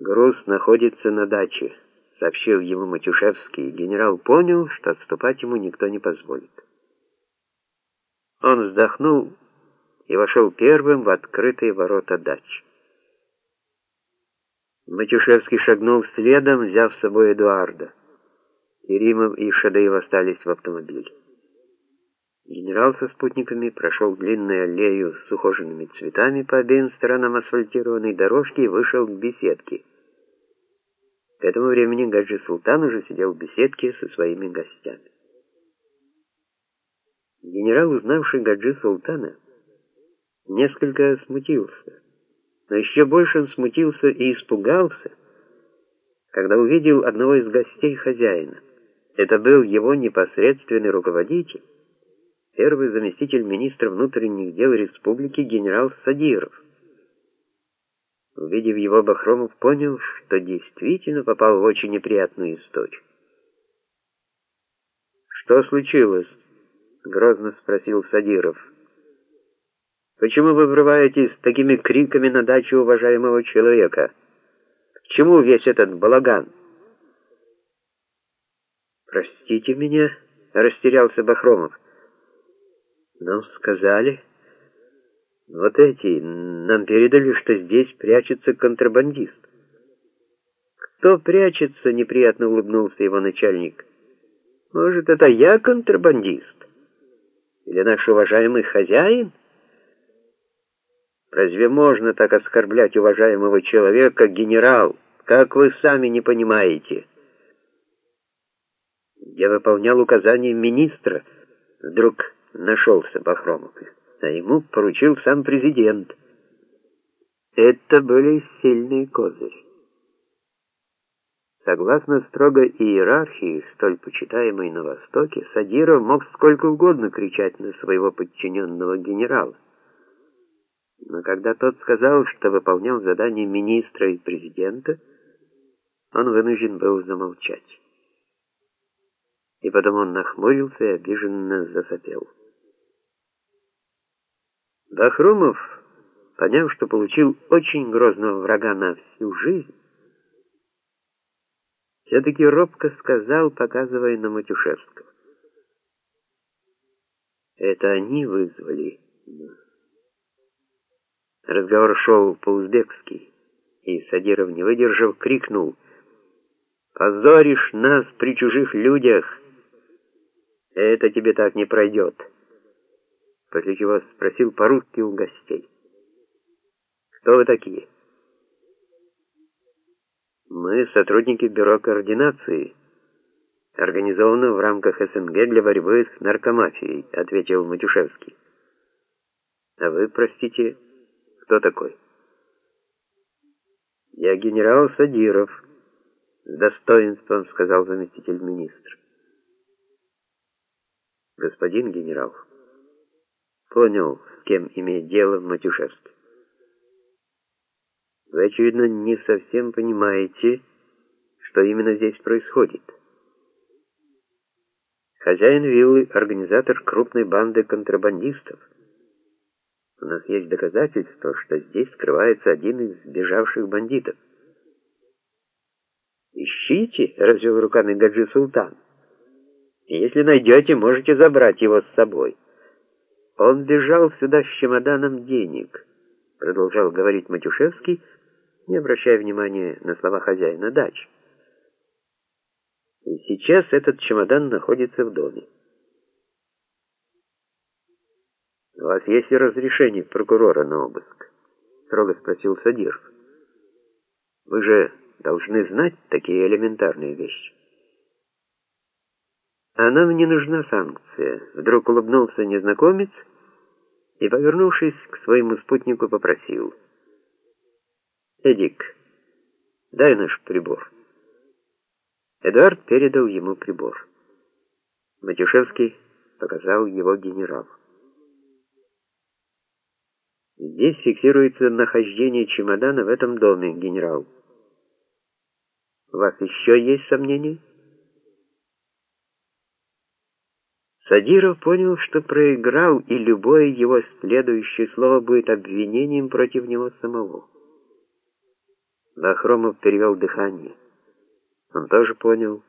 Груз находится на даче, сообщил ему Матюшевский. Генерал понял, что отступать ему никто не позволит. Он вздохнул и вошел первым в открытые ворота дачи. Матюшевский шагнул следом, взяв с собой Эдуарда. Керимов и Шадеев остались в автомобиле. Генерал со спутниками прошел длинную аллею с ухоженными цветами по обеим сторонам асфальтированной дорожки и вышел к беседке. К этому времени Гаджи Султан уже сидел в беседке со своими гостями. Генерал, узнавший Гаджи Султана, несколько смутился. Но еще больше он смутился и испугался, когда увидел одного из гостей хозяина. Это был его непосредственный руководитель, первый заместитель министра внутренних дел республики генерал Садиров. Увидев его, Бахромов понял, что действительно попал в очень неприятную историю. «Что случилось?» — грозно спросил Садиров. «Почему вы врываетесь с такими криками на дачу уважаемого человека? К чему весь этот балаган?» «Простите меня», — растерялся Бахромов. Нам сказали, вот эти, нам передали, что здесь прячется контрабандист. Кто прячется, неприятно улыбнулся его начальник. Может, это я контрабандист? Или наш уважаемый хозяин? Разве можно так оскорблять уважаемого человека, генерал? Как вы сами не понимаете? Я выполнял указания министра. Вдруг нашелся Бахромов, а ему поручил сам президент. Это были сильные козыри. Согласно строгой иерархии, столь почитаемой на Востоке, Садиров мог сколько угодно кричать на своего подчиненного генерала. Но когда тот сказал, что выполнял задание министра и президента, он вынужден был замолчать. И потом он нахмурился и обиженно засопел. Бахрумов, поняв, что получил очень грозного врага на всю жизнь, все-таки робко сказал, показывая на Матюшевского. Это они вызвали. Разговор шел по-узбекски, и Садиров, не выдержав, крикнул «Позоришь нас при чужих людях! Это тебе так не пройдет!» после чего спросил по-русски у гостей. «Кто вы такие?» «Мы сотрудники Бюро координации, организовано в рамках СНГ для борьбы с наркомафией», ответил Матюшевский. «А вы, простите, кто такой?» «Я генерал Садиров», — с достоинством сказал заместитель министра. «Господин генерал», понял, с кем имеет дело Матюшевский. Вы, очевидно, не совсем понимаете, что именно здесь происходит. Хозяин виллы — организатор крупной банды контрабандистов. У нас есть доказательства, что здесь скрывается один из сбежавших бандитов. «Ищите», — развел руками Гаджи Султан. «И если найдете, можете забрать его с собой». Он бежал сюда с чемоданом денег, продолжал говорить Матюшевский, не обращая внимания на слова хозяина дачи. И сейчас этот чемодан находится в доме. «У вас есть разрешение прокурора на обыск?» — строго спросил Садиров. «Вы же должны знать такие элементарные вещи». А нам не нужна санкция. Вдруг улыбнулся незнакомец и, повернувшись к своему спутнику, попросил. «Эдик, дай наш прибор». Эдуард передал ему прибор. Матюшевский показал его генералу. Здесь фиксируется нахождение чемодана в этом доме, генерал. У вас еще есть сомнения? Садиров понял, что проиграл, и любое его следующее слово будет обвинением против него самого. Бахромов перевел дыхание. Он тоже понял,